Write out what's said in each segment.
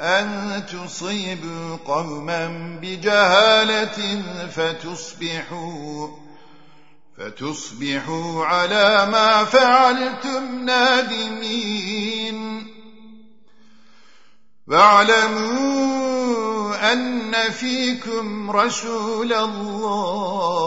أن تصيبوا قوما بجهالة فتصبحوا فتصبحوا على ما فعلتم نادمين واعلموا أن فيكم رسول الله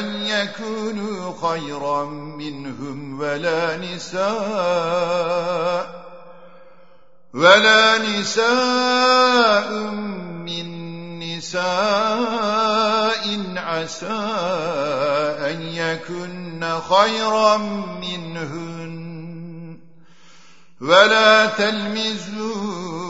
أن يكونوا خيرا منهم ولا نساء ولا نساء من نساء عسى أن يكن خيرا منهن ولا تلمزوا